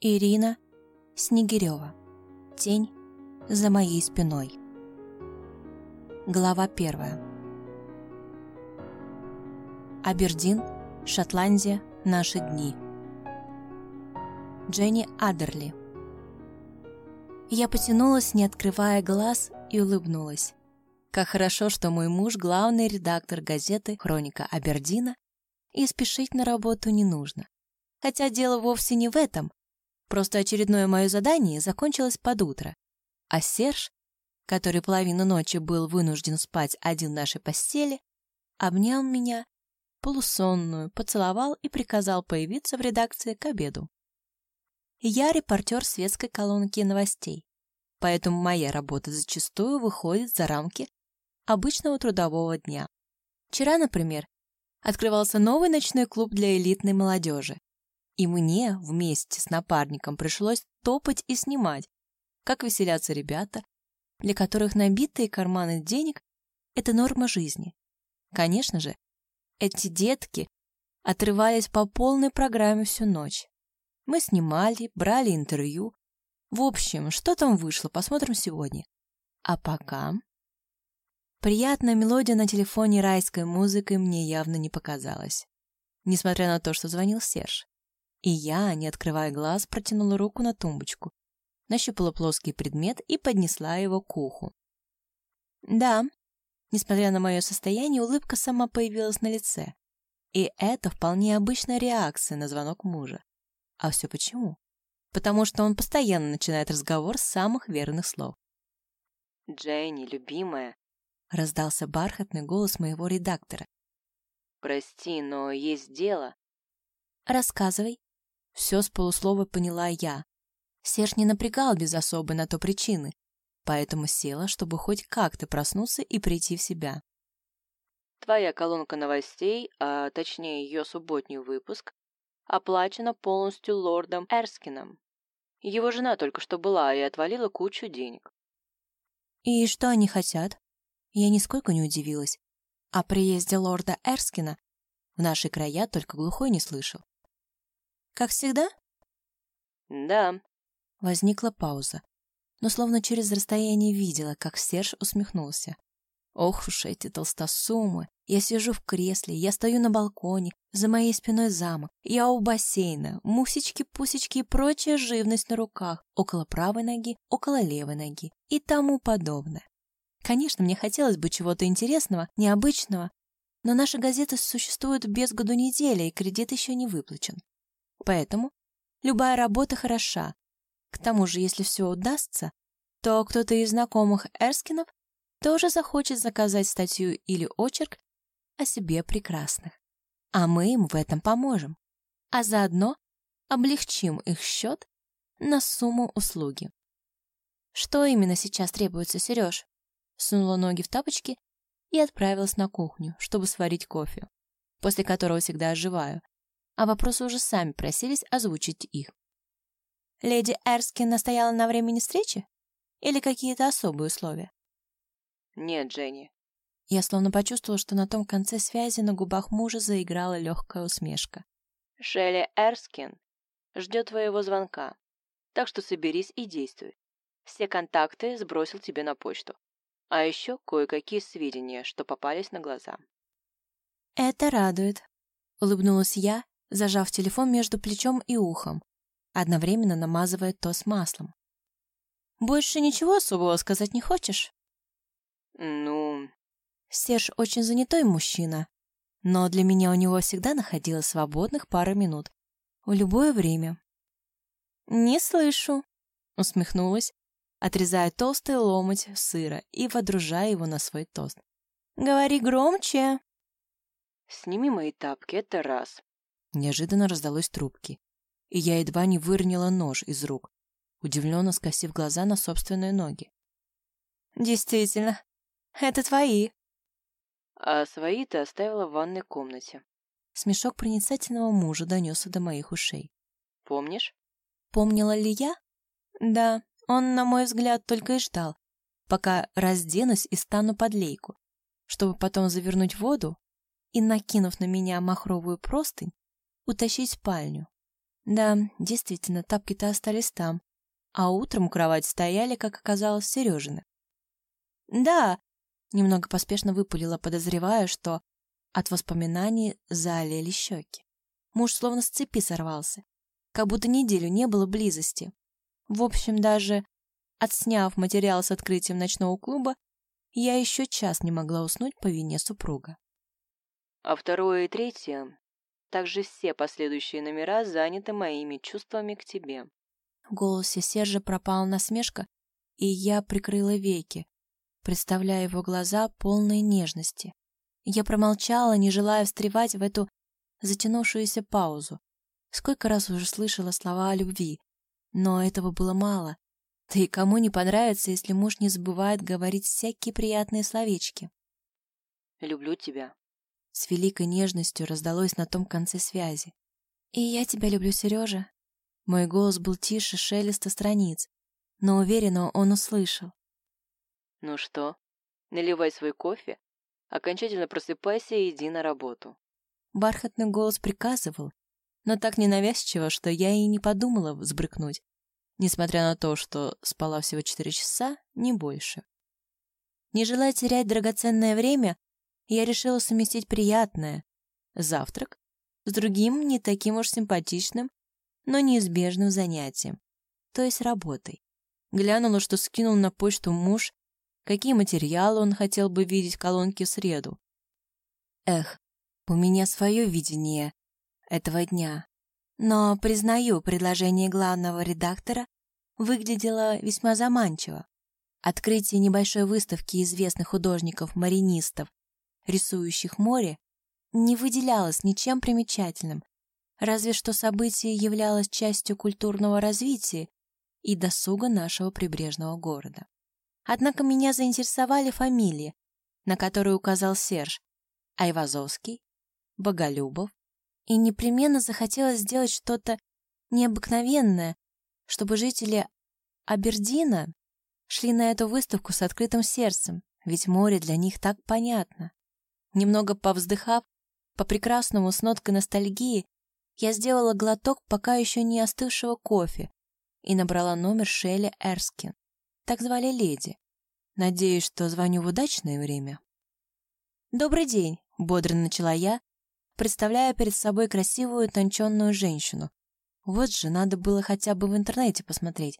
Ирина Снегирева. Тень за моей спиной. Глава первая. Абердин, Шотландия, наши дни. Дженни Адерли. Я потянулась, не открывая глаз, и улыбнулась. Как хорошо, что мой муж — главный редактор газеты «Хроника Абердина», и спешить на работу не нужно. Хотя дело вовсе не в этом, Просто очередное мое задание закончилось под утро, а Серж, который половину ночи был вынужден спать один в нашей постели, обнял меня, полусонную, поцеловал и приказал появиться в редакции к обеду. Я репортер светской колонки новостей, поэтому моя работа зачастую выходит за рамки обычного трудового дня. Вчера, например, открывался новый ночной клуб для элитной молодежи, и мне вместе с напарником пришлось топать и снимать, как веселятся ребята, для которых набитые карманы денег — это норма жизни. Конечно же, эти детки отрывались по полной программе всю ночь. Мы снимали, брали интервью. В общем, что там вышло, посмотрим сегодня. А пока... Приятная мелодия на телефоне райской музыкой мне явно не показалась. Несмотря на то, что звонил Серж. И я, не открывая глаз, протянула руку на тумбочку, нащупала плоский предмет и поднесла его к уху. Да, несмотря на мое состояние, улыбка сама появилась на лице. И это вполне обычная реакция на звонок мужа. А все почему? Потому что он постоянно начинает разговор с самых верных слов. «Дженни, любимая», — раздался бархатный голос моего редактора. «Прости, но есть дело». «Рассказывай», все с полуслова поняла я. Серж не напрягал без особой на то причины, поэтому села, чтобы хоть как-то проснуться и прийти в себя. Твоя колонка новостей, а точнее ее субботний выпуск, оплачена полностью лордом Эрскином. Его жена только что была и отвалила кучу денег. И что они хотят? Я нисколько не удивилась. О приезде лорда Эрскина в наши края только глухой не слышал. Как всегда? Да. Возникла пауза, но словно через расстояние видела, как Серж усмехнулся. Ох уж эти толстосумы. Я сижу в кресле, я стою на балконе, за моей спиной замок, я у бассейна, мусечки, пусечки и прочая живность на руках, около правой ноги, около левой ноги и тому подобное. Конечно, мне хотелось бы чего-то интересного, необычного, но наши газеты существуют без году недели, и кредит еще не выплачен. Поэтому любая работа хороша. К тому же, если все удастся, то кто-то из знакомых Эрскинов тоже захочет заказать статью или очерк о себе прекрасных. А мы им в этом поможем. А заодно облегчим их счет на сумму услуги. Что именно сейчас требуется, Сереж? Сунула ноги в тапочки и отправилась на кухню, чтобы сварить кофе, после которого всегда оживаю, а вопросы уже сами просились озвучить их. Леди Эрскин настояла на времени встречи? Или какие-то особые условия? Нет, Дженни. Я словно почувствовала, что на том конце связи на губах мужа заиграла легкая усмешка. Шелли Эрскин ждет твоего звонка, так что соберись и действуй. Все контакты сбросил тебе на почту. А еще кое-какие сведения, что попались на глаза. «Это радует», — улыбнулась я зажав телефон между плечом и ухом, одновременно намазывая то с маслом. «Больше ничего особого сказать не хочешь?» «Ну...» Серж очень занятой мужчина, но для меня у него всегда находилось свободных пара минут. В любое время. «Не слышу», — усмехнулась, отрезая толстый ломоть сыра и водружая его на свой тост. «Говори громче!» «Сними мои тапки, это раз. Неожиданно раздалось трубки, и я едва не выронила нож из рук, удивленно скосив глаза на собственные ноги. «Действительно, это твои!» «А свои ты оставила в ванной комнате». Смешок проницательного мужа донесся до моих ушей. «Помнишь?» Помнила ли я? Да, он, на мой взгляд, только и ждал, пока разденусь и стану под лейку, чтобы потом завернуть воду и, накинув на меня махровую простынь, утащить в спальню. Да, действительно, тапки-то остались там, а утром у кровати стояли, как оказалось, Сережины. Да, немного поспешно выпалила, подозревая, что от воспоминаний залили щеки. Муж словно с цепи сорвался, как будто неделю не было близости. В общем, даже отсняв материал с открытием ночного клуба, я еще час не могла уснуть по вине супруга. А второе и третье, также все последующие номера заняты моими чувствами к тебе. В голосе Сержа пропала насмешка, и я прикрыла веки, представляя его глаза полной нежности. Я промолчала, не желая встревать в эту затянувшуюся паузу. Сколько раз уже слышала слова о любви, но этого было мало. Да и кому не понравится, если муж не забывает говорить всякие приятные словечки. «Люблю тебя». С великой нежностью раздалось на том конце связи. «И я тебя люблю, Сережа». Мой голос был тише шелеста страниц, но уверенно он услышал. «Ну что, наливай свой кофе, окончательно просыпайся и иди на работу». Бархатный голос приказывал, но так ненавязчиво, что я и не подумала взбрыкнуть, несмотря на то, что спала всего четыре часа, не больше. Не желая терять драгоценное время, я решила совместить приятное — завтрак — с другим, не таким уж симпатичным, но неизбежным занятием, то есть работой. Глянула, что скинул на почту муж, какие материалы он хотел бы видеть в колонке в среду. Эх, у меня свое видение этого дня. Но, признаю, предложение главного редактора выглядело весьма заманчиво. Открытие небольшой выставки известных художников-маринистов, рисующих море, не выделялось ничем примечательным, разве что событие являлось частью культурного развития и досуга нашего прибрежного города. Однако меня заинтересовали фамилии, на которые указал Серж, Айвазовский, Боголюбов, и непременно захотелось сделать что-то необыкновенное, чтобы жители Абердина шли на эту выставку с открытым сердцем, ведь море для них так понятно. Немного повздыхав, по прекрасному с ноткой ностальгии, я сделала глоток пока еще не остывшего кофе и набрала номер Шелли Эрскин. Так звали леди. Надеюсь, что звоню в удачное время. «Добрый день», — бодро начала я, представляя перед собой красивую тонченную женщину. Вот же, надо было хотя бы в интернете посмотреть,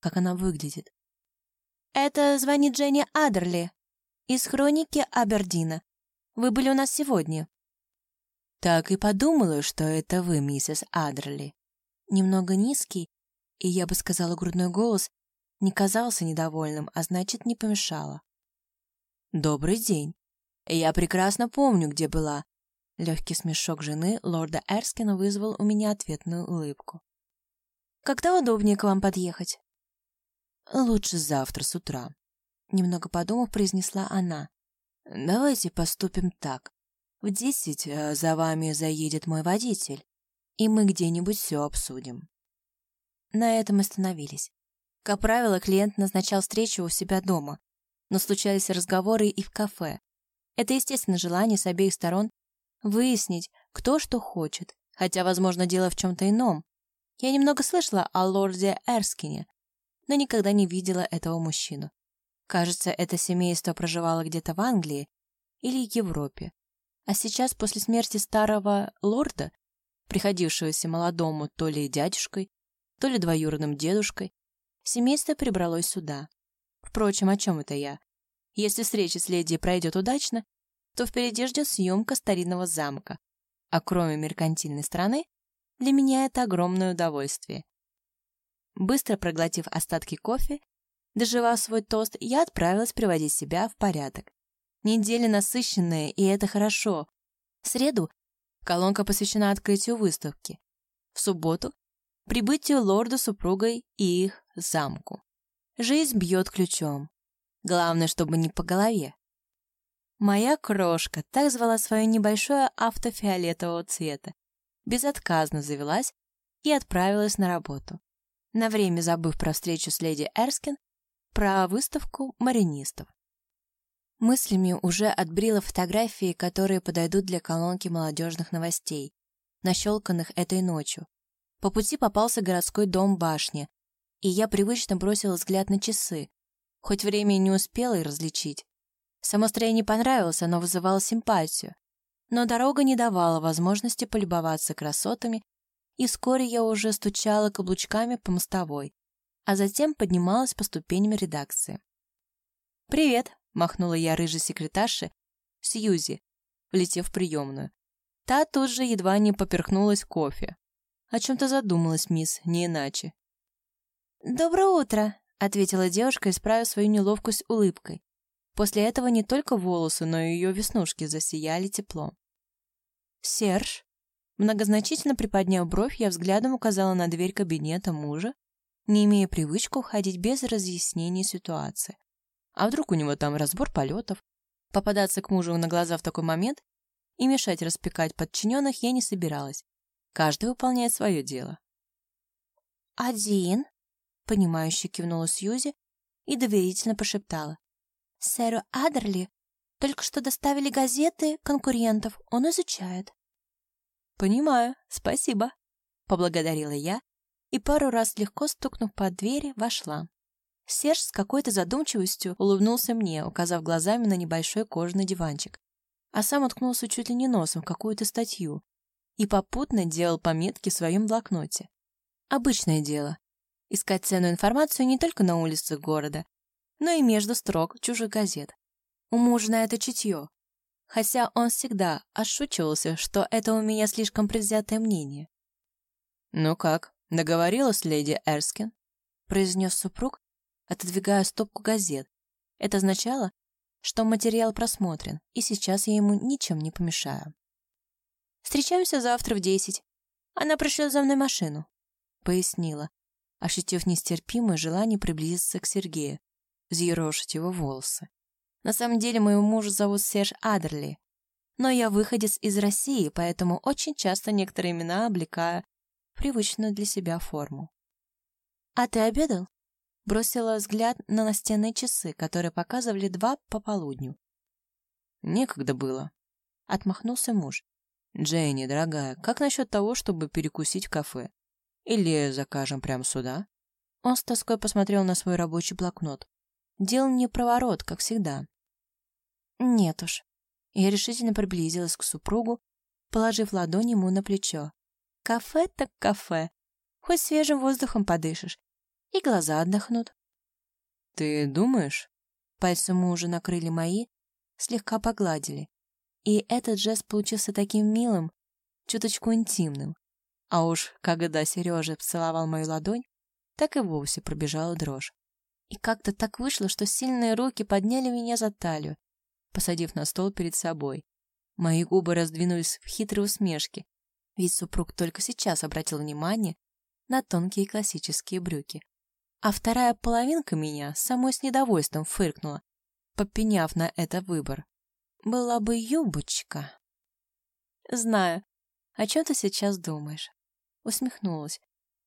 как она выглядит. «Это звонит Дженни Адерли из хроники Абердина. Вы были у нас сегодня». «Так и подумала, что это вы, миссис Адерли». Немного низкий, и, я бы сказала, грудной голос не казался недовольным, а значит, не помешало. «Добрый день. Я прекрасно помню, где была, Легкий смешок жены лорда Эрскина вызвал у меня ответную улыбку. «Когда удобнее к вам подъехать?» «Лучше завтра с утра», — немного подумав, произнесла она. «Давайте поступим так. В десять э, за вами заедет мой водитель, и мы где-нибудь все обсудим». На этом остановились. Как правило, клиент назначал встречу у себя дома, но случались разговоры и в кафе. Это, естественно, желание с обеих сторон выяснить, кто что хочет, хотя, возможно, дело в чем-то ином. Я немного слышала о лорде Эрскине, но никогда не видела этого мужчину. Кажется, это семейство проживало где-то в Англии или Европе. А сейчас, после смерти старого лорда, приходившегося молодому то ли дядюшкой, то ли двоюродным дедушкой, семейство прибралось сюда. Впрочем, о чем это я? Если встреча с леди пройдет удачно, то впереди ждет съемка старинного замка. А кроме меркантильной страны, для меня это огромное удовольствие. Быстро проглотив остатки кофе, доживав свой тост, я отправилась приводить себя в порядок. Неделя насыщенная, и это хорошо. В среду колонка посвящена открытию выставки. В субботу — прибытию лорда с супругой и их замку. Жизнь бьет ключом. Главное, чтобы не по голове. Моя крошка, так звала свое небольшое авто фиолетового цвета, безотказно завелась и отправилась на работу, на время забыв про встречу с леди Эрскин, про выставку маринистов. Мыслями уже отбрила фотографии, которые подойдут для колонки молодежных новостей, нащелканных этой ночью. По пути попался городской дом башни, и я привычно бросила взгляд на часы, хоть время и не успела и различить. Само строение понравилось, оно вызывало симпатию, но дорога не давала возможности полюбоваться красотами, и вскоре я уже стучала каблучками по мостовой, а затем поднималась по ступеням редакции. «Привет!» — махнула я рыжей секретарше Сьюзи, влетев в приемную. Та тут же едва не поперхнулась кофе. О чем-то задумалась мисс, не иначе. «Доброе утро», — ответила девушка, исправив свою неловкость улыбкой. После этого не только волосы, но и ее веснушки засияли теплом. «Серж?» Многозначительно приподняв бровь, я взглядом указала на дверь кабинета мужа, не имея привычку ходить без разъяснения ситуации. А вдруг у него там разбор полетов? Попадаться к мужу на глаза в такой момент и мешать распекать подчиненных я не собиралась. Каждый выполняет свое дело. «Один?» — понимающе кивнула Сьюзи и доверительно пошептала. «Сэру Адерли только что доставили газеты конкурентов, он изучает». «Понимаю, спасибо», — поблагодарила я и пару раз легко стукнув по двери, вошла. Серж с какой-то задумчивостью улыбнулся мне, указав глазами на небольшой кожаный диванчик а сам уткнулся чуть ли не носом в какую-то статью и попутно делал пометки в своем блокноте. Обычное дело. Искать ценную информацию не только на улицах города, но и между строк чужих газет. У мужа на это чутье. Хотя он всегда отшучивался, что это у меня слишком предвзятое мнение. «Ну как, договорилась леди Эрскин?» произнес супруг, отодвигая стопку газет. Это означало, что материал просмотрен, и сейчас я ему ничем не помешаю. «Встречаемся завтра в десять. Она пришлет за мной машину», — пояснила, ощутив нестерпимое желание приблизиться к Сергею, взъерошить его волосы. На самом деле моего мужа зовут Серж Адерли, но я выходец из России, поэтому очень часто некоторые имена облекаю привычную для себя форму. «А ты обедал?» бросила взгляд на настенные часы, которые показывали два по полудню. «Некогда было», — отмахнулся муж. «Дженни, дорогая, как насчет того, чтобы перекусить в кафе? Или закажем прямо сюда?» Он с тоской посмотрел на свой рабочий блокнот. Делал мне проворот, как всегда. «Нет уж». Я решительно приблизилась к супругу, положив ладонь ему на плечо. «Кафе так кафе. Хоть свежим воздухом подышишь, и глаза отдохнут. «Ты думаешь?» Пальцы мужа накрыли мои, слегка погладили. И этот жест получился таким милым, чуточку интимным. А уж когда Сережа поцеловал мою ладонь, так и вовсе пробежала дрожь. И как-то так вышло, что сильные руки подняли меня за талию, посадив на стол перед собой. Мои губы раздвинулись в хитрой усмешке, ведь супруг только сейчас обратил внимание на тонкие классические брюки. А вторая половинка меня самой с недовольством фыркнула, попеняв на это выбор. Была бы юбочка. Знаю, о чем ты сейчас думаешь. Усмехнулась,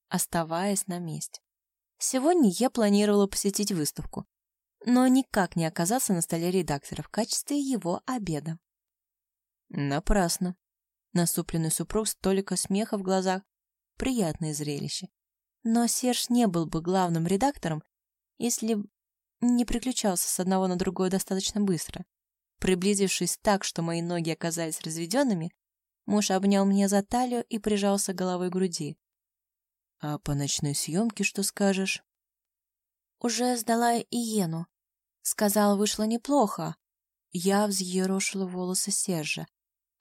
оставаясь на месте. Сегодня я планировала посетить выставку, но никак не оказаться на столе редактора в качестве его обеда. Напрасно. Насупленный супруг, столько смеха в глазах. Приятное зрелище. Но Серж не был бы главным редактором, если не приключался с одного на другое достаточно быстро. Приблизившись так, что мои ноги оказались разведенными, муж обнял меня за талию и прижался головой к груди. «А по ночной съемке что скажешь?» «Уже сдала Иену. Сказал, вышло неплохо». Я взъерошила волосы Сержа,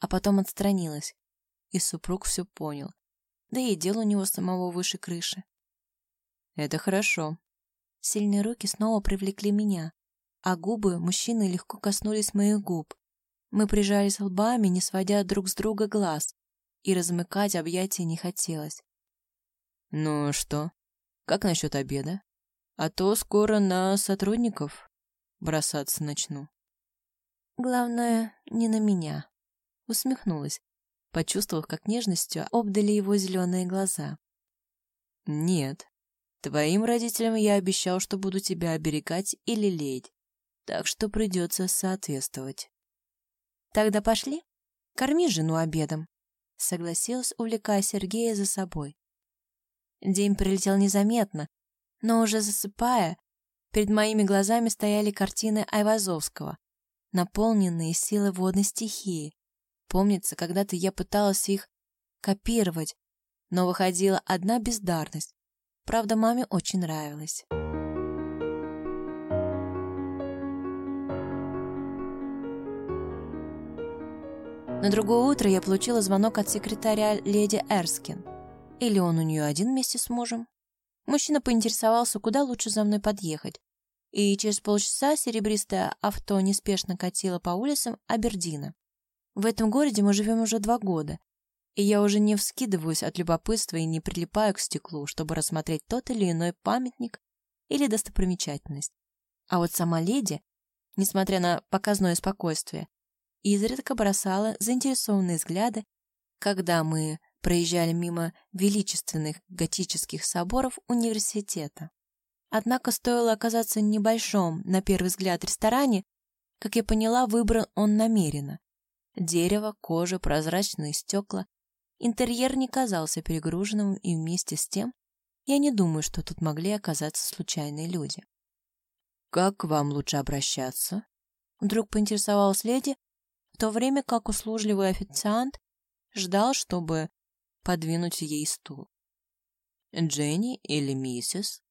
а потом отстранилась, и супруг все понял. Да и дел у него самого выше крыши. Это хорошо. Сильные руки снова привлекли меня, а губы мужчины легко коснулись моих губ. Мы прижались лбами, не сводя друг с друга глаз, и размыкать объятия не хотелось. «Ну что, как насчет обеда? А то скоро на сотрудников бросаться начну». «Главное, не на меня», — усмехнулась, почувствовав, как нежностью обдали его зеленые глаза. «Нет, Твоим родителям я обещал, что буду тебя оберегать и лелеять, так что придется соответствовать. Тогда пошли, корми жену обедом, согласилась, увлекая Сергея за собой. День прилетел незаметно, но уже засыпая, перед моими глазами стояли картины Айвазовского, наполненные силой водной стихии. Помнится, когда-то я пыталась их копировать, но выходила одна бездарность. Правда, маме очень нравилось. На другое утро я получила звонок от секретаря леди Эрскин. Или он у нее один вместе с мужем? Мужчина поинтересовался, куда лучше за мной подъехать. И через полчаса серебристое авто неспешно катило по улицам Абердина. В этом городе мы живем уже два года, и я уже не вскидываюсь от любопытства и не прилипаю к стеклу, чтобы рассмотреть тот или иной памятник или достопримечательность. А вот сама леди, несмотря на показное спокойствие, изредка бросала заинтересованные взгляды, когда мы проезжали мимо величественных готических соборов университета. Однако стоило оказаться небольшом, на первый взгляд, ресторане, как я поняла, выбран он намеренно. Дерево, кожа, прозрачные стекла. Интерьер не казался перегруженным, и вместе с тем я не думаю, что тут могли оказаться случайные люди. «Как к вам лучше обращаться?» Вдруг поинтересовалась леди, в то время как услужливый официант ждал, чтобы подвинуть ей стул. «Дженни или миссис?»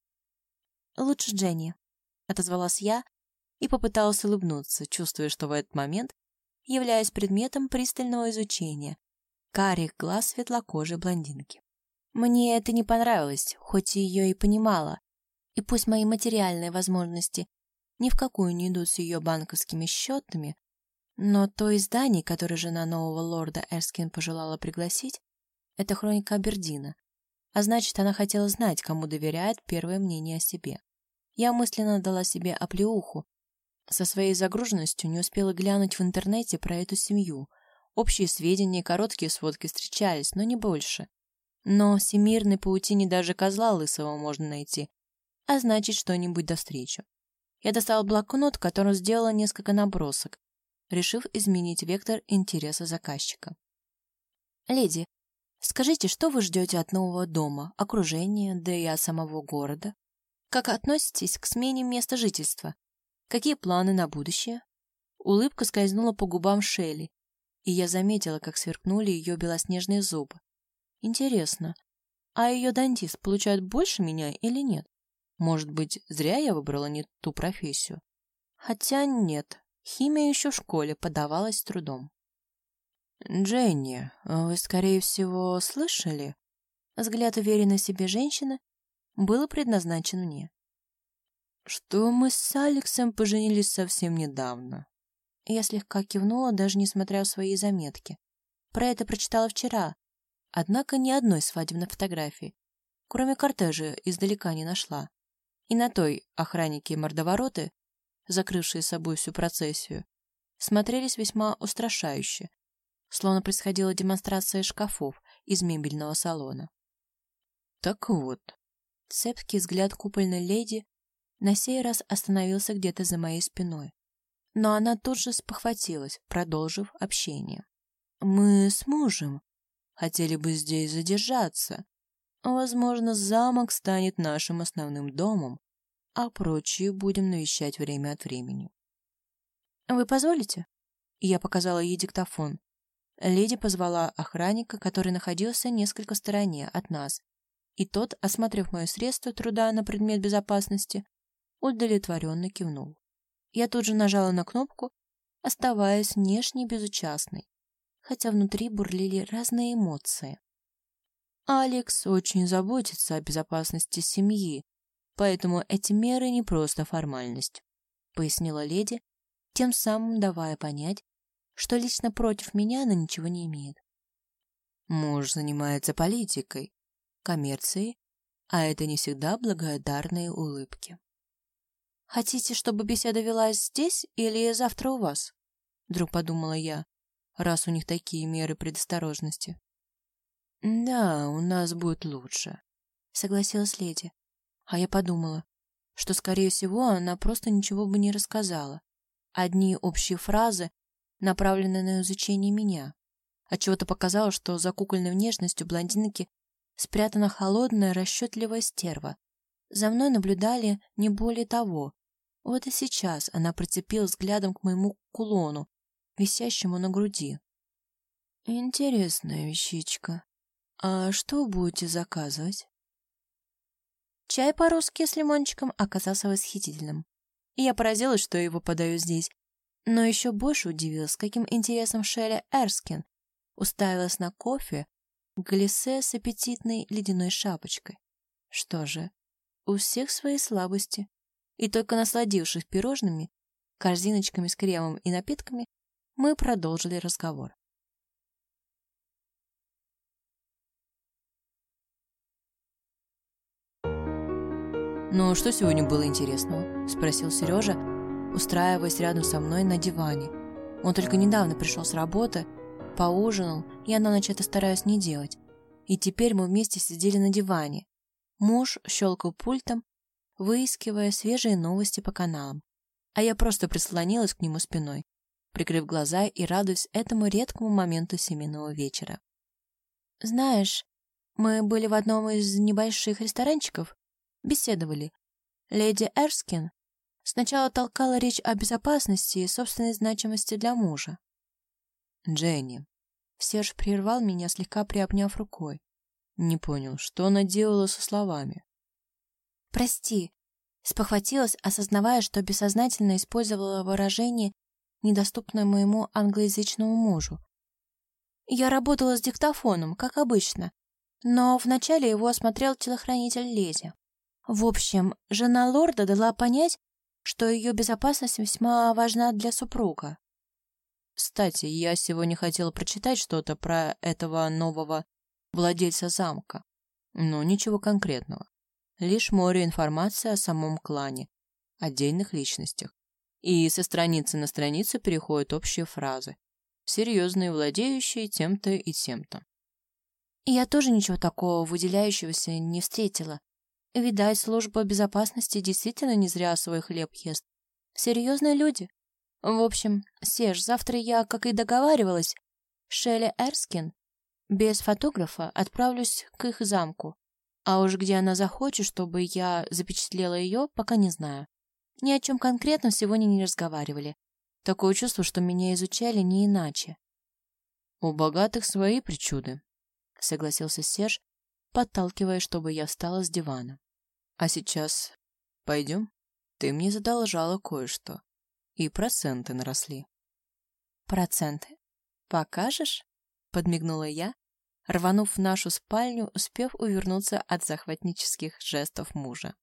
«Лучше Дженни», — отозвалась я и попыталась улыбнуться, чувствуя, что в этот момент являюсь предметом пристального изучения карих глаз светлокожей блондинки. Мне это не понравилось, хоть ее и понимала, и пусть мои материальные возможности ни в какую не идут с ее банковскими счетами, но то издание, которое жена нового лорда Эрскин пожелала пригласить, это хроника Абердина, а значит, она хотела знать, кому доверяет первое мнение о себе. Я мысленно дала себе оплеуху. Со своей загруженностью не успела глянуть в интернете про эту семью. Общие сведения, короткие сводки встречались, но не больше. Но всемирной паутине даже козла лысого можно найти, а значит, что-нибудь до встречи. Я достала блокнот, которым сделала несколько набросок, решив изменить вектор интереса заказчика. «Леди, скажите, что вы ждете от нового дома, окружения, да и от самого города? Как относитесь к смене места жительства? Какие планы на будущее?» Улыбка скользнула по губам Шелли, и я заметила, как сверкнули ее белоснежные зубы. Интересно, а ее дантист получает больше меня или нет? Может быть, зря я выбрала не ту профессию? Хотя нет, Химия еще в школе подавалась трудом. «Дженни, вы, скорее всего, слышали?» Взгляд уверенной себе женщины был предназначен мне. «Что мы с Алексом поженились совсем недавно». Я слегка кивнула, даже несмотря на свои заметки. Про это прочитала вчера, однако ни одной свадебной фотографии, кроме кортежа, издалека не нашла. И на той охранники мордовороты закрывшие собой всю процессию, смотрелись весьма устрашающе, словно происходила демонстрация шкафов из мебельного салона. Так вот, цепкий взгляд купольной леди на сей раз остановился где-то за моей спиной. Но она тут же спохватилась, продолжив общение. «Мы с мужем хотели бы здесь задержаться. Возможно, замок станет нашим основным домом, а прочие будем навещать время от времени. «Вы позволите?» Я показала ей диктофон. Леди позвала охранника, который находился несколько в стороне от нас, и тот, осмотрев мое средство труда на предмет безопасности, удовлетворенно кивнул. Я тут же нажала на кнопку, оставаясь внешне безучастной, хотя внутри бурлили разные эмоции. Алекс очень заботится о безопасности семьи, Поэтому эти меры не просто формальность, пояснила леди, тем самым давая понять, что лично против меня она ничего не имеет. Муж занимается политикой, коммерцией, а это не всегда благодарные улыбки. Хотите, чтобы беседа велась здесь или завтра у вас? Вдруг подумала я, раз у них такие меры предосторожности. Да, у нас будет лучше, согласилась леди. А я подумала, что, скорее всего, она просто ничего бы не рассказала. Одни общие фразы, направленные на изучение меня. Отчего-то показалось, что за кукольной внешностью блондинки спрятана холодная, расчетливая стерва. За мной наблюдали не более того. Вот и сейчас она прицепила взглядом к моему кулону, висящему на груди. Интересная вещичка. А что будете заказывать? Чай по-русски с лимончиком оказался восхитительным. Я поразилась, что его подаю здесь. Но еще больше удивилась, каким интересом Шелли Эрскин уставилась на кофе глиссе с аппетитной ледяной шапочкой. Что же, у всех свои слабости. И только насладившись пирожными, корзиночками с кремом и напитками, мы продолжили разговор. «Ну, что сегодня было интересного?» – спросил Сережа, устраиваясь рядом со мной на диване. Он только недавно пришел с работы, поужинал, я на ночь это стараюсь не делать. И теперь мы вместе сидели на диване. Муж щелкал пультом, выискивая свежие новости по каналам. А я просто прислонилась к нему спиной, прикрыв глаза и радуясь этому редкому моменту семейного вечера. «Знаешь, мы были в одном из небольших ресторанчиков, беседовали. Леди Эрскин сначала толкала речь о безопасности и собственной значимости для мужа. «Дженни». Серж прервал меня, слегка приобняв рукой. Не понял, что она делала со словами. «Прости», спохватилась, осознавая, что бессознательно использовала выражение, недоступное моему англоязычному мужу. Я работала с диктофоном, как обычно, но вначале его осмотрел телохранитель Лези. В общем, жена лорда дала понять, что ее безопасность весьма важна для супруга. Кстати, я сегодня хотела прочитать что-то про этого нового владельца замка, но ничего конкретного. Лишь море информации о самом клане, отдельных личностях. И со страницы на страницу переходят общие фразы, серьезные владеющие тем-то и тем-то. Я тоже ничего такого выделяющегося не встретила, Видать, служба безопасности действительно не зря свой хлеб ест. Серьезные люди. В общем, Серж, завтра я, как и договаривалась, Шелли Эрскин, без фотографа отправлюсь к их замку. А уж где она захочет, чтобы я запечатлела ее, пока не знаю. Ни о чем конкретно сегодня не разговаривали. Такое чувство, что меня изучали не иначе. «У богатых свои причуды», — согласился Серж, подталкивая, чтобы я встала с дивана. А сейчас пойдем? Ты мне задолжала кое-что. И проценты наросли. Проценты? Покажешь? Подмигнула я, рванув в нашу спальню, успев увернуться от захватнических жестов мужа.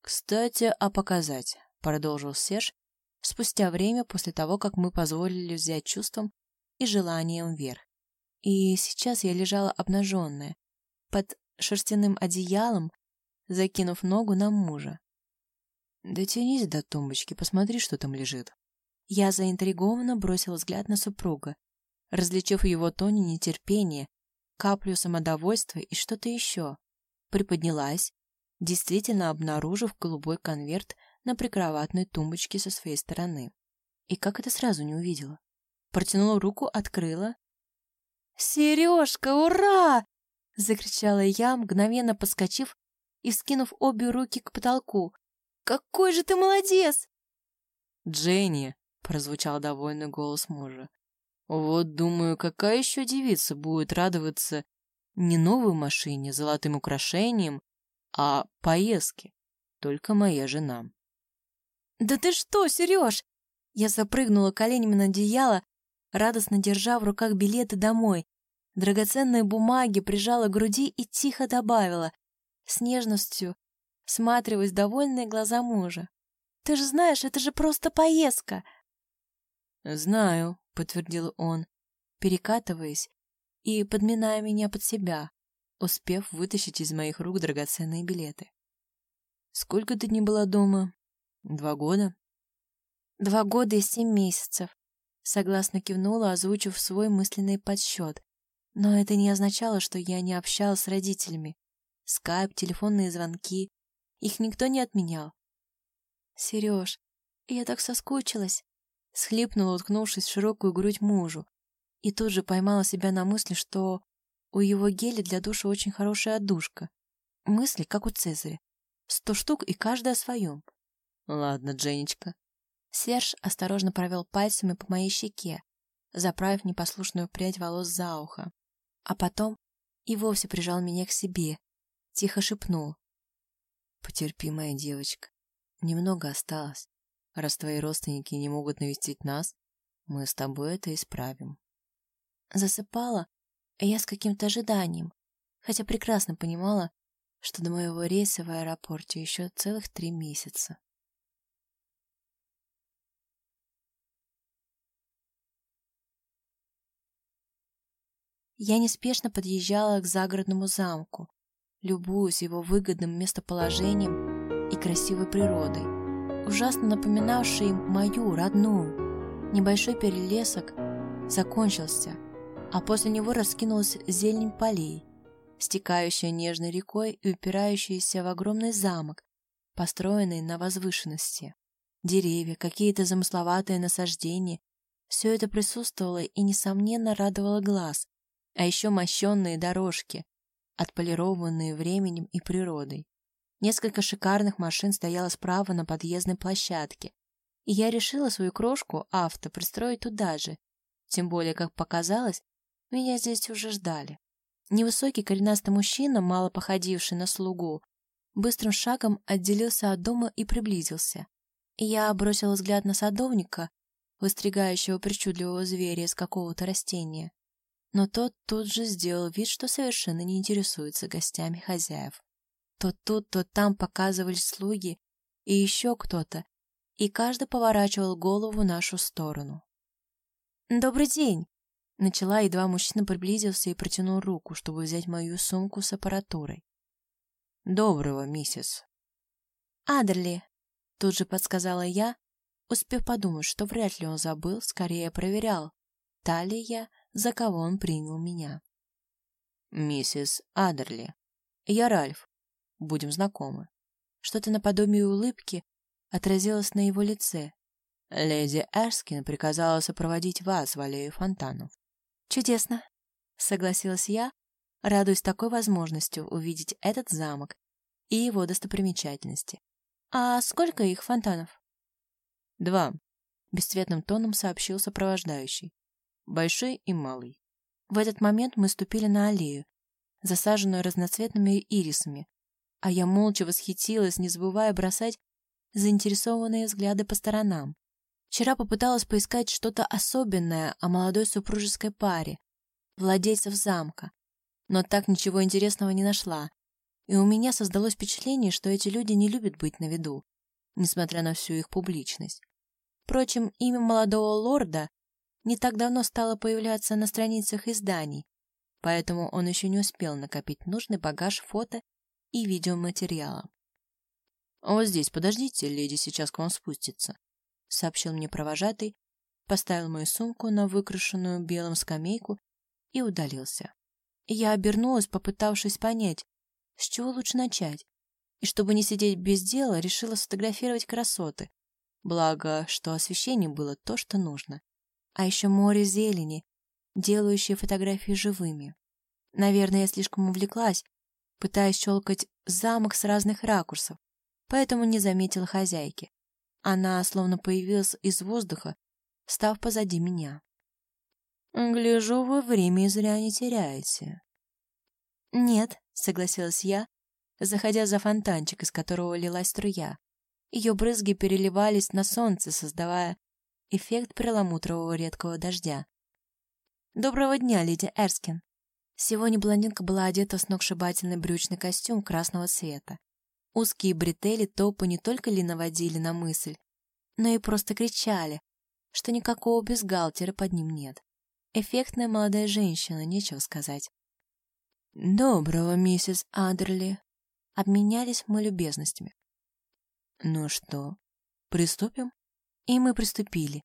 «Кстати, а показать», — продолжил Серж, спустя время после того, как мы позволили взять чувством и желанием вверх. И сейчас я лежала обнаженная, под шерстяным одеялом, закинув ногу на мужа. «Дотянись до тумбочки, посмотри, что там лежит». Я заинтригованно бросила взгляд на супруга, различив в его тоне нетерпение, каплю самодовольства и что-то еще. Приподнялась, действительно обнаружив голубой конверт на прикроватной тумбочке со своей стороны. И как это сразу не увидела? Протянула руку, открыла. «Сережка, ура!» — закричала я, мгновенно подскочив и скинув обе руки к потолку. «Какой же ты молодец!» «Дженни!» — прозвучал довольный голос мужа. «Вот, думаю, какая еще девица будет радоваться не новой машине, золотым украшением, а поездке. Только моя жена». «Да ты что, Сереж?» Я запрыгнула коленями на одеяло, радостно держа в руках билеты домой. Драгоценные бумаги прижала к груди и тихо добавила с нежностью, сматриваясь довольные глаза мужа. «Ты же знаешь, это же просто поездка!» «Знаю», — подтвердил он, перекатываясь и подминая меня под себя, успев вытащить из моих рук драгоценные билеты. «Сколько ты не была дома? Два года?» «Два года и семь месяцев», — согласно кивнула, озвучив свой мысленный подсчет. Но это не означало, что я не общалась с родителями скайп, телефонные звонки. Их никто не отменял. Сереж, я так соскучилась. Схлипнула, уткнувшись в широкую грудь мужу. И тут же поймала себя на мысли, что у его геля для душа очень хорошая отдушка. Мысли, как у Цезаря. Сто штук и каждая о своем. Ладно, Дженечка. Серж осторожно провел пальцами по моей щеке, заправив непослушную прядь волос за ухо. А потом и вовсе прижал меня к себе, тихо шепнул. Потерпи, моя девочка. Немного осталось. Раз твои родственники не могут навестить нас, мы с тобой это исправим. Засыпала, я с каким-то ожиданием, хотя прекрасно понимала, что до моего рейса в аэропорте еще целых три месяца. Я неспешно подъезжала к загородному замку, любуясь его выгодным местоположением и красивой природой, ужасно напоминавшей мою родную. Небольшой перелесок закончился, а после него раскинулась зелень полей, стекающая нежной рекой и упирающаяся в огромный замок, построенный на возвышенности. Деревья, какие-то замысловатые насаждения — все это присутствовало и, несомненно, радовало глаз, а еще мощенные дорожки, отполированные временем и природой. Несколько шикарных машин стояло справа на подъездной площадке, и я решила свою крошку авто пристроить туда же, тем более, как показалось, меня здесь уже ждали. Невысокий коренастый мужчина, мало походивший на слугу, быстрым шагом отделился от дома и приблизился. Я бросила взгляд на садовника, выстригающего причудливого зверя из какого-то растения. Но тот тут же сделал вид, что совершенно не интересуется гостями хозяев. То тут, то там показывались слуги и еще кто-то, и каждый поворачивал голову в нашу сторону. «Добрый день!» Начала, едва мужчина приблизился и протянул руку, чтобы взять мою сумку с аппаратурой. «Доброго, миссис». «Адерли», — тут же подсказала я, успев подумать, что вряд ли он забыл, скорее проверял, та ли я, за кого он принял меня. «Миссис Адерли, я Ральф. Будем знакомы». Что-то наподобие улыбки отразилось на его лице. «Леди Эрскин приказала сопроводить вас в аллею фонтанов. «Чудесно», — согласилась я, радуясь такой возможностью увидеть этот замок и его достопримечательности. «А сколько их фонтанов?» «Два», — бесцветным тоном сообщил сопровождающий. «Большой и малый». В этот момент мы ступили на аллею, засаженную разноцветными ирисами, а я молча восхитилась, не забывая бросать заинтересованные взгляды по сторонам. Вчера попыталась поискать что-то особенное о молодой супружеской паре, владельцев замка, но так ничего интересного не нашла, и у меня создалось впечатление, что эти люди не любят быть на виду, несмотря на всю их публичность. Впрочем, имя молодого лорда не так давно стало появляться на страницах изданий, поэтому он еще не успел накопить нужный багаж фото и видеоматериала. «Вот здесь подождите, леди сейчас к вам спустится», — сообщил мне провожатый, поставил мою сумку на выкрашенную белым скамейку и удалился. Я обернулась, попытавшись понять, с чего лучше начать, и чтобы не сидеть без дела, решила сфотографировать красоты. Благо, что освещение было то, что нужно. А еще море зелени, делающее фотографии живыми. Наверное, я слишком увлеклась, пытаясь щелкать замок с разных ракурсов, поэтому не заметила хозяйки. Она словно появилась из воздуха, став позади меня. «Гляжу, вы время зря не теряете». «Нет», — согласилась я, заходя за фонтанчик, из которого лилась струя. Ее брызги переливались на солнце, создавая эффект перламутрового редкого дождя. «Доброго дня, леди Эрскин!» Сегодня блондинка была одета в сногсшибательный брючный костюм красного цвета. Узкие бретели топа не только ли наводили на мысль, но и просто кричали, что никакого бюстгальтера под ним нет. Эффектная молодая женщина, нечего сказать. «Доброго, миссис Адерли!» Обменялись мы любезностями. «Ну что, приступим?» И мы приступили.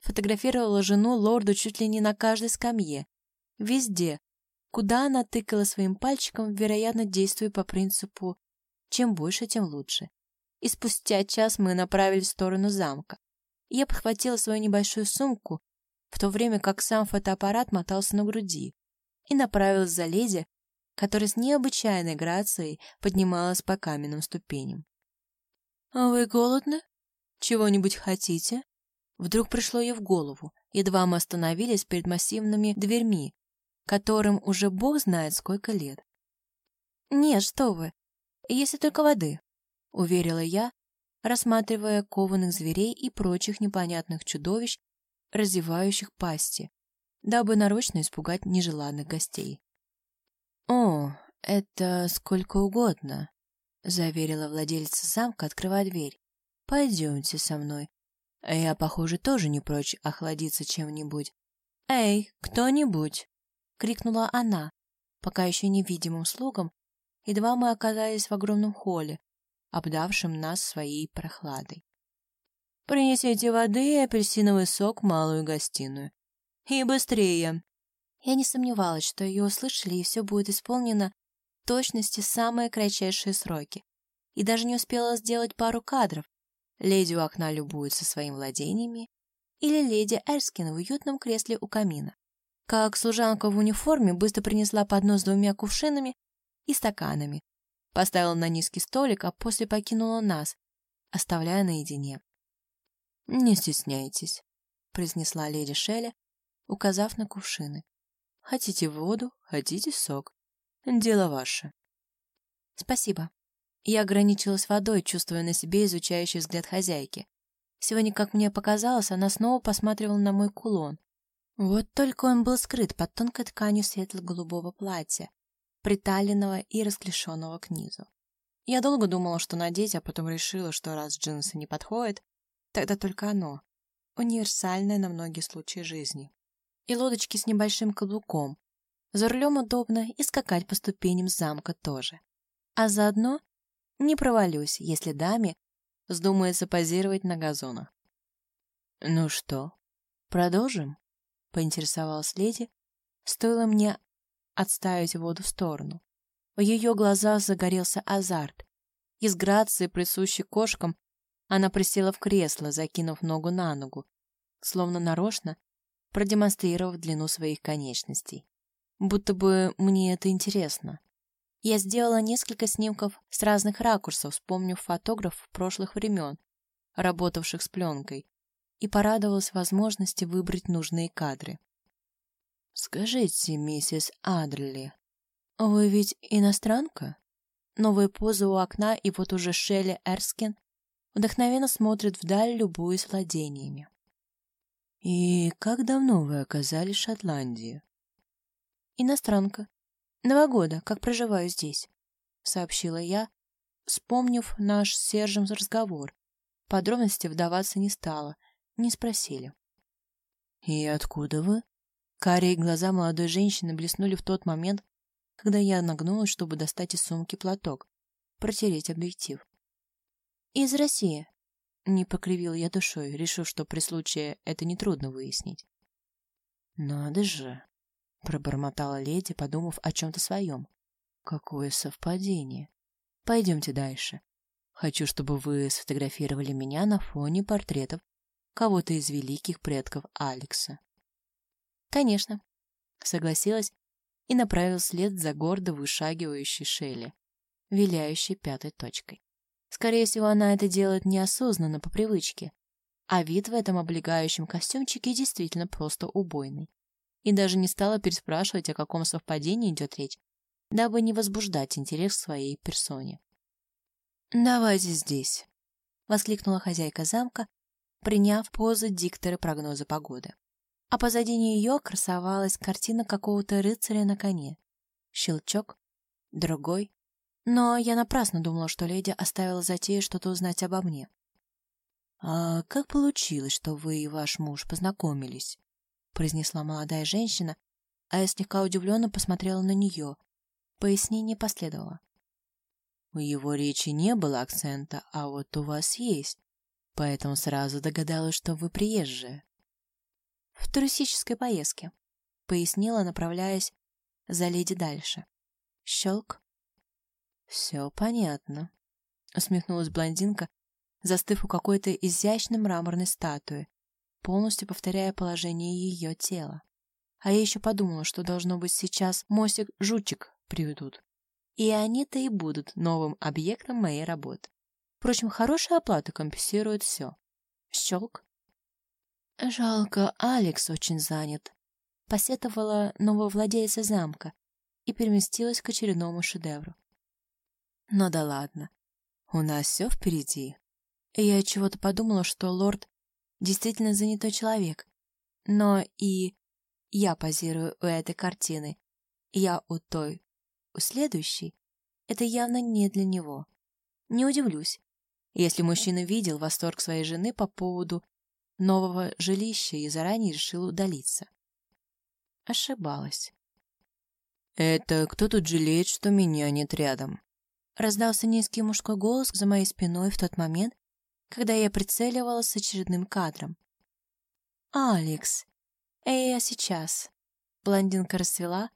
Фотографировала жену лорду чуть ли не на каждой скамье. Везде, куда она тыкала своим пальчиком, вероятно, действуя по принципу чем больше, тем лучше. И спустя час мы направились в сторону замка. Я подхватила свою небольшую сумку, в то время как сам фотоаппарат мотался на груди. и направилась за леди, которая с необычайной грацией поднималась по каменным ступеням. «Вы голодны? Чего-нибудь хотите?» Вдруг пришло ей в голову, едва мы остановились перед массивными дверьми, которым уже бог знает сколько лет. «Нет, что вы, если только воды», — уверила я, рассматривая кованых зверей и прочих непонятных чудовищ, разевающих пасти, дабы нарочно испугать нежеланных гостей. «О, это сколько угодно», — заверила владелица замка, открывая дверь. «Пойдемте со мной. Я, похоже, тоже не прочь охладиться чем-нибудь. Эй, кто-нибудь!» — крикнула она, пока еще невидимым слугам, едва мы оказались в огромном холле, обдавшем нас своей прохладой. «Принесите воды и апельсиновый сок в малую гостиную. И быстрее!» Я не сомневалась, что ее услышали, и все будет исполнено в точности самые кратчайшие сроки. И даже не успела сделать пару кадров. Леди у окна любуется своими владениями, или леди Эрскин в уютном кресле у камина. Как служанка в униформе быстро принесла поднос с двумя кувшинами и стаканами, поставила на низкий столик, а после покинула нас, оставляя наедине. «Не стесняйтесь», — произнесла леди Шелли, указав на кувшины. «Хотите воду, хотите сок. Дело ваше». «Спасибо». Я ограничилась водой, чувствуя на себе изучающий взгляд хозяйки. Сегодня, как мне показалось, она снова посматривала на мой кулон. Вот только он был скрыт под тонкой тканью светло-голубого платья, приталенного и расклешенного к низу. Я долго думала, что надеть, а потом решила, что раз джинсы не подходят, тогда только оно. Универсальное на многие случаи жизни. И лодочки с небольшим каблуком. За рулем удобно и скакать по ступеням замка тоже. А заодно не провалюсь, если даме вздумается позировать на газонах. «Ну что, продолжим?» — поинтересовалась леди. Стоило мне отставить воду в сторону. В ее глазах загорелся азарт. Из грации, присущей кошкам, она присела в кресло, закинув ногу на ногу, словно нарочно продемонстрировав длину своих конечностей. Будто бы мне это интересно. Я сделала несколько снимков с разных ракурсов, вспомнив фотографов прошлых времен, работавших с пленкой, и порадовалась возможности выбрать нужные кадры. «Скажите, миссис Адрли, вы ведь иностранка?» Новая поза у окна, и вот уже Шелли Эрскин вдохновенно смотрит вдаль, любуясь владениями. «И как давно вы оказались в Шотландии?» «Иностранка. Два года, как проживаю здесь», — сообщила я, вспомнив наш с Сержем разговор. Подробности вдаваться не стала, не спросили. «И откуда вы?» Карие глаза молодой женщины блеснули в тот момент, когда я нагнулась, чтобы достать из сумки платок, протереть объектив. «Из России», — не покривил я душой, решив, что при случае это нетрудно выяснить. «Надо же!» — пробормотала леди, подумав о чем-то своем. «Какое совпадение! Пойдемте дальше. Хочу, чтобы вы сфотографировали меня на фоне портретов кого-то из великих предков Алекса. «Конечно», — согласилась и направилась след за гордо вышагивающей Шелли, виляющей пятой точкой. Скорее всего, она это делает неосознанно, по привычке, а вид в этом облегающем костюмчике действительно просто убойный. И даже не стала переспрашивать, о каком совпадении идет речь, дабы не возбуждать интерес к своей персоне. «Давайте здесь», — воскликнула хозяйка замка, приняв позы диктора прогноза погоды а позади нее красовалась картина какого-то рыцаря на коне. Щелчок, другой. Но я напрасно думала, что леди оставила затею что-то узнать обо мне. «А как получилось, что вы и ваш муж познакомились?» — произнесла молодая женщина, а я слегка удивленно посмотрела на нее. Пояснение последовало. У его речи не было акцента, а вот у вас есть, поэтому сразу догадалась, что вы приезжая в туристической поездке», — пояснила, направляясь за леди дальше. Щелк. «Все понятно», — усмехнулась блондинка, застыв у какой-то изящной мраморной статуи, полностью повторяя положение ее тела. А я еще подумала, что должно быть сейчас Мосик-Жучик приведут. И они-то и будут новым объектом моей работы. Впрочем, хорошая оплата компенсирует все. Щелк. Жалко, Алекс очень занят. Посетовала нововладельца замка и переместилась к очередному шедевру. Но да ладно, у нас все впереди. И я чего-то подумала, что лорд действительно занятой человек. Но и я позирую у этой картины, я у той, у следующей. Это явно не для него. Не удивлюсь, если мужчина видел восторг своей жены по поводу нового жилища и заранее решил удалиться. Ошибалась. «Это кто тут жалеет, что меня нет рядом?» Раздался низкий мужской голос за моей спиной в тот момент, когда я прицеливалась с очередным кадром. «Алекс! Эй, я сейчас!» Блондинка расцвела,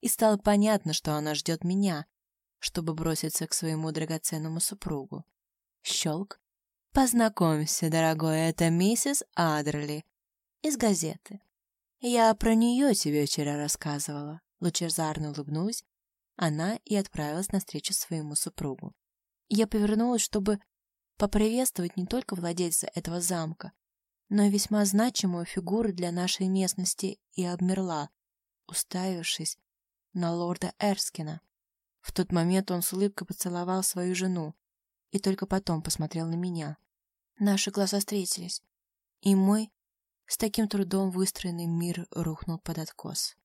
и стало понятно, что она ждет меня, чтобы броситься к своему драгоценному супругу. Щелк. «Познакомься, дорогой, это миссис Адерли из газеты. Я про нее тебе вчера рассказывала». Лучезарно улыбнулась она и отправилась навстречу своему супругу. Я повернулась, чтобы поприветствовать не только владельца этого замка, но и весьма значимую фигуру для нашей местности, и обмерла, уставившись на лорда Эрскина. В тот момент он с улыбкой поцеловал свою жену и только потом посмотрел на меня. Наши глаза встретились, и мой с таким трудом выстроенный мир рухнул под откос.